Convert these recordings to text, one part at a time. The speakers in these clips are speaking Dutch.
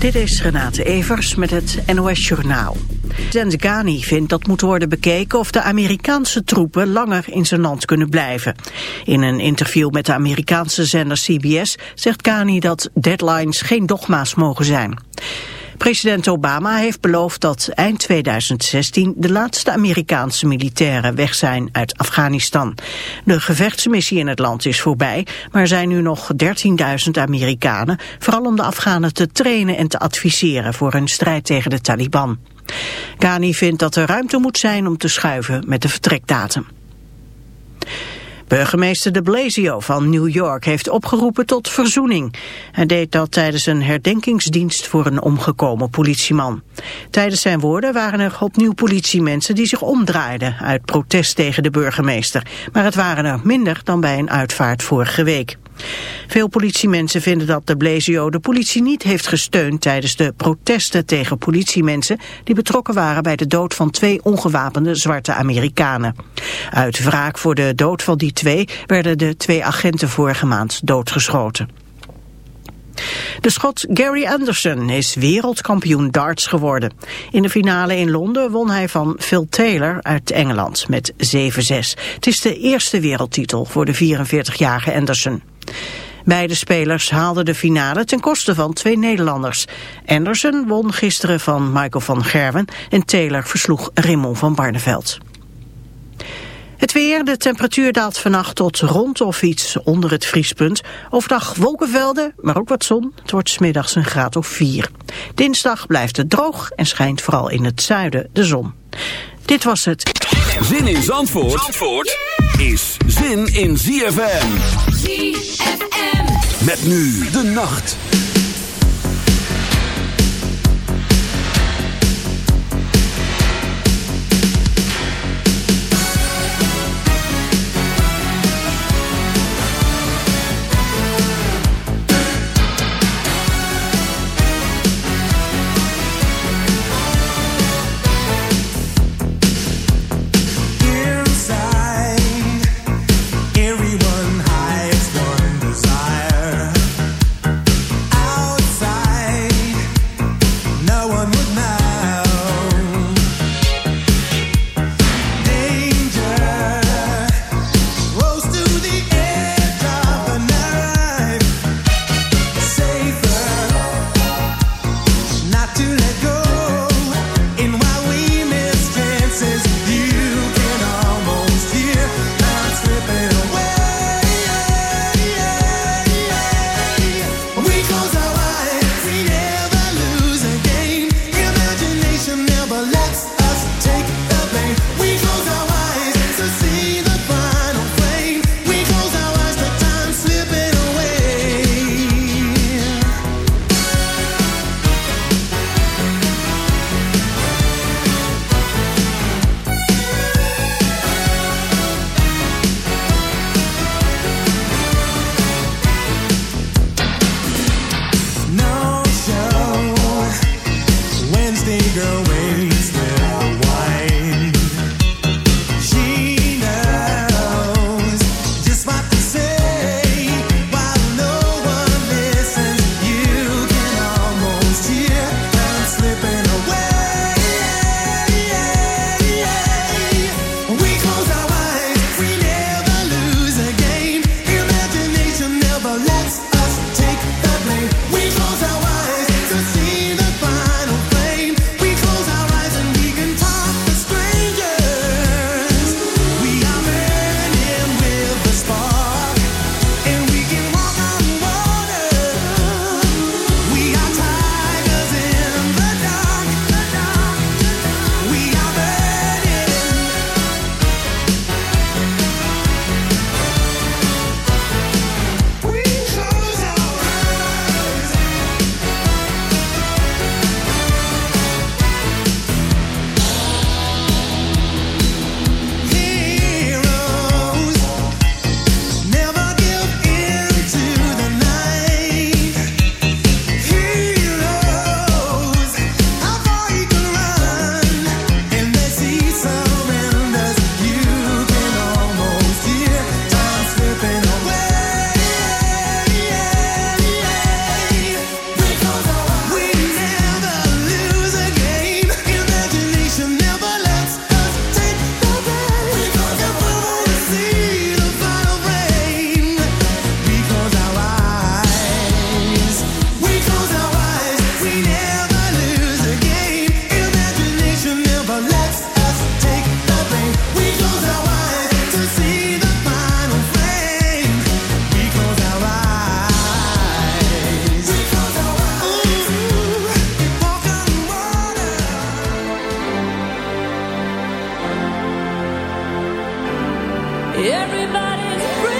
Dit is Renate Evers met het NOS Journaal. President Ghani vindt dat moet worden bekeken of de Amerikaanse troepen langer in zijn land kunnen blijven. In een interview met de Amerikaanse zender CBS zegt Ghani dat deadlines geen dogma's mogen zijn. President Obama heeft beloofd dat eind 2016 de laatste Amerikaanse militairen weg zijn uit Afghanistan. De gevechtsmissie in het land is voorbij, maar er zijn nu nog 13.000 Amerikanen, vooral om de Afghanen te trainen en te adviseren voor hun strijd tegen de Taliban. Ghani vindt dat er ruimte moet zijn om te schuiven met de vertrekdatum. Burgemeester de Blasio van New York heeft opgeroepen tot verzoening. Hij deed dat tijdens een herdenkingsdienst voor een omgekomen politieman. Tijdens zijn woorden waren er opnieuw politiemensen die zich omdraaiden uit protest tegen de burgemeester. Maar het waren er minder dan bij een uitvaart vorige week. Veel politiemensen vinden dat de Blasio de politie niet heeft gesteund tijdens de protesten tegen politiemensen die betrokken waren bij de dood van twee ongewapende zwarte Amerikanen. Uit wraak voor de dood van die twee werden de twee agenten vorige maand doodgeschoten. De Schot Gary Anderson is wereldkampioen darts geworden. In de finale in Londen won hij van Phil Taylor uit Engeland met 7-6. Het is de eerste wereldtitel voor de 44-jarige Anderson. Beide spelers haalden de finale ten koste van twee Nederlanders. Anderson won gisteren van Michael van Gerwen en Taylor versloeg Raymond van Barneveld. Het weer, de temperatuur daalt vannacht tot rond of iets onder het vriespunt. Overdag wolkenvelden, maar ook wat zon. Het wordt smiddags een graad of 4. Dinsdag blijft het droog en schijnt vooral in het zuiden de zon. Dit was het. Zin in Zandvoort, Zandvoort is zin in ZFM. Met nu de nacht. Everybody's free.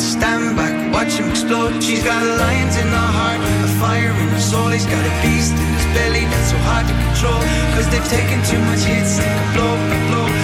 stand back, watch him explode. She's got lions in her heart, a fire in her soul. He's got a beast in his belly that's so hard to control. Cause they've taken too much hits and they blow, blow.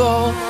go.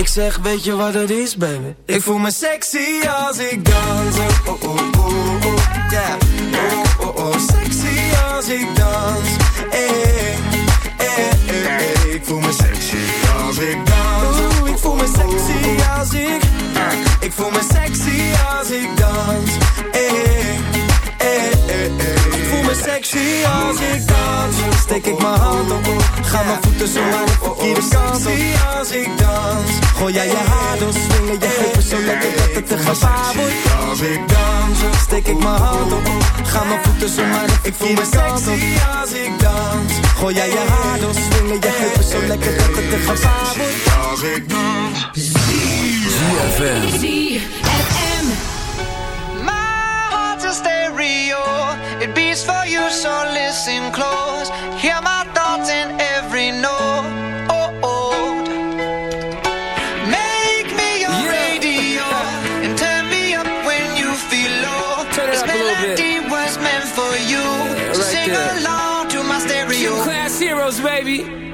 ik zeg, weet je wat het is, baby? Ik voel me sexy als ik dans. Oh, oh, oh, oh, yeah. Oh, oh, oh, sexy als ik dans. Eh, eh, eh, eh. Ik voel me sexy als ik dans. Oeh, ik voel me sexy als ik. Ik voel me sexy als ik dans. Eh, eh. Ik voel me sexy als ik dans. Steek ik mijn hand op. Ga mijn voeten zo aan de kant op. als ik dans. Gooi jij je haar door, swingen je heupen zo lekker dat het te gevaar wordt. Als ik dans, steek ik mijn hand op. Ga mijn voeten zo aan de verkeerde kant op. als ik dans. Gooi jij je haar door, swingen je heupen zo lekker dat het te gevaar wordt. Als ik dans. ZFM. My heart's a stereo. It beats for you, so listen close.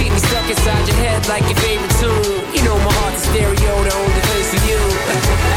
Keep me stuck inside your head like your favorite tune. You know my heart's a stereo, the only place for you.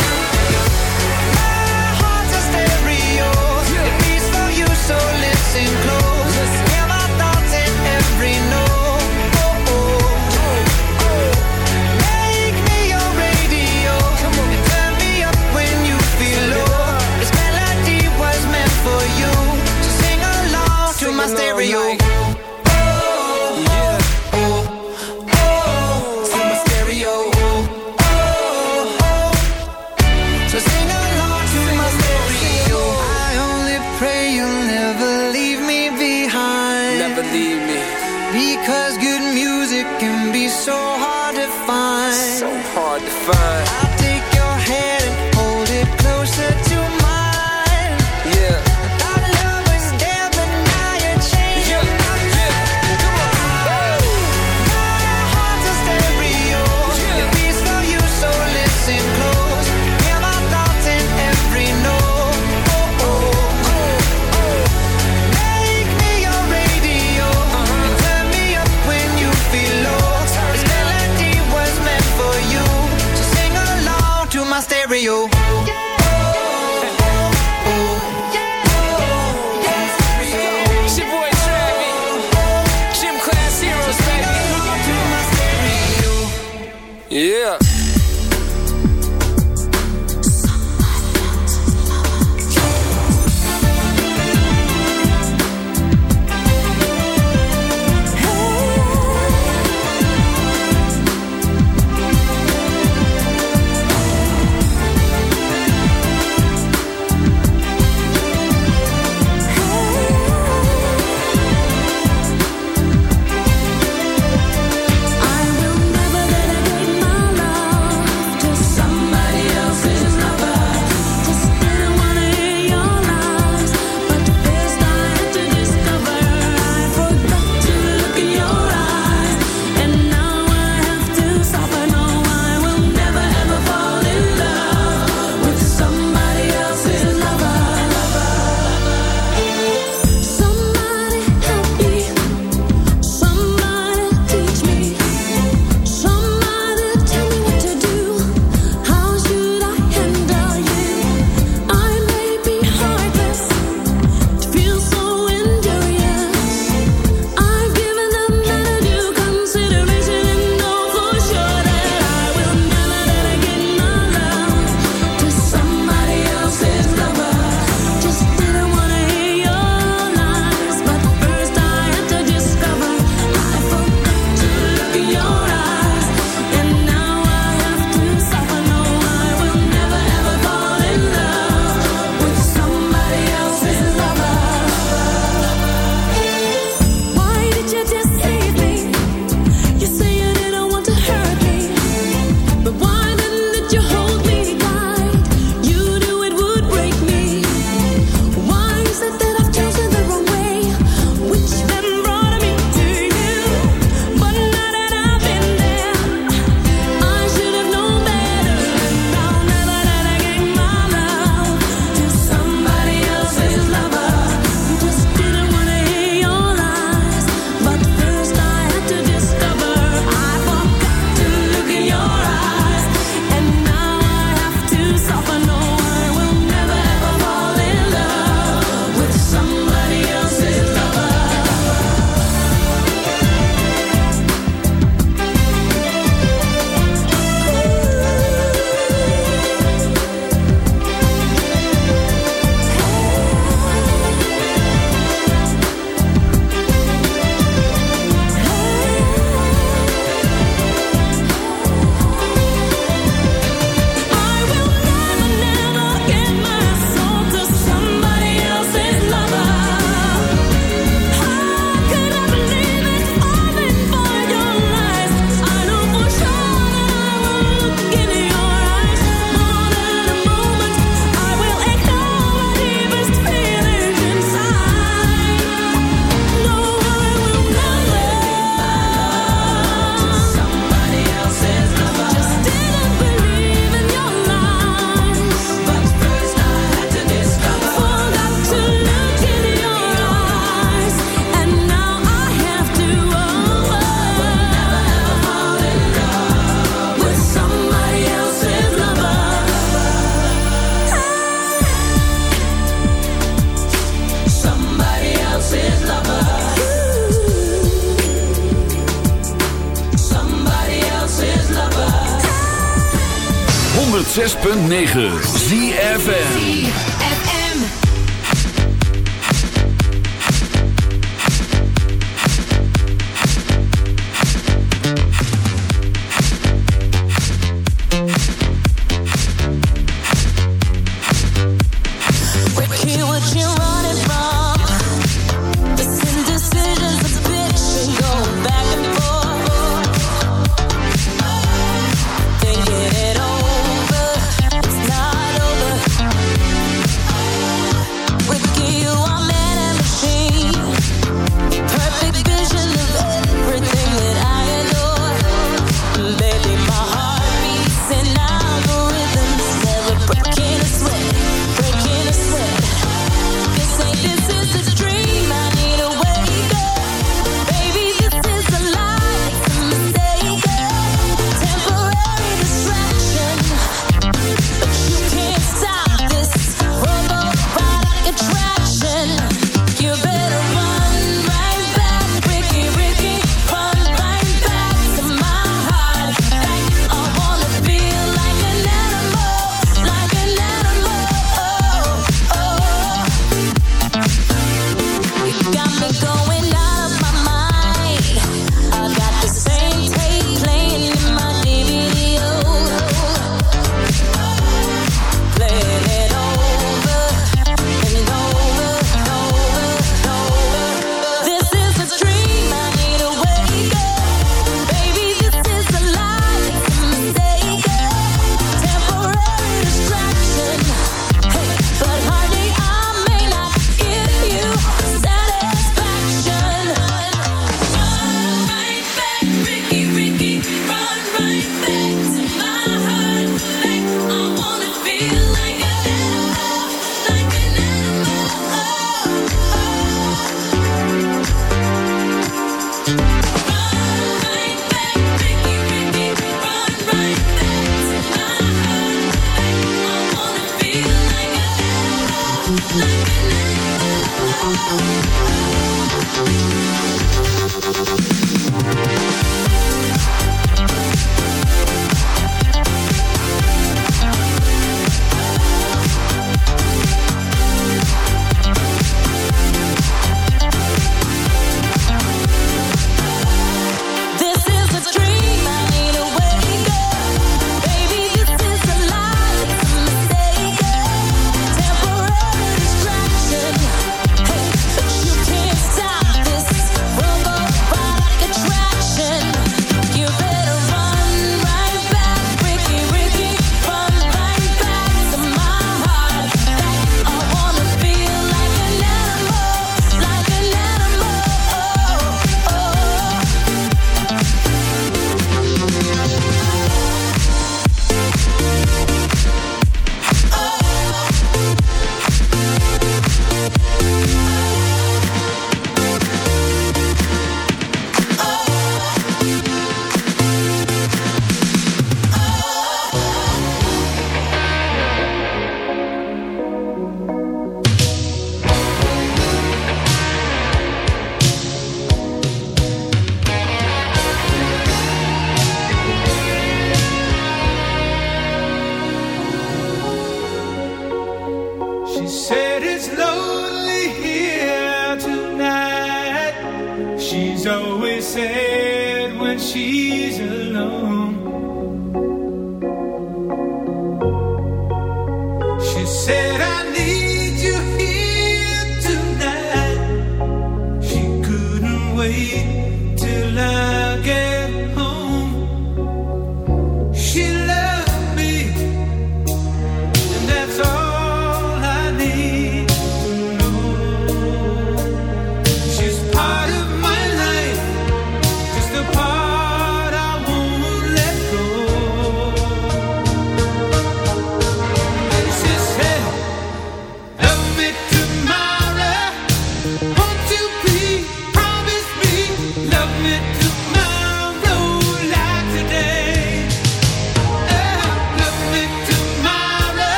I.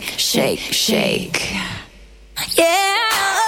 shake, shake, shake. Yeah.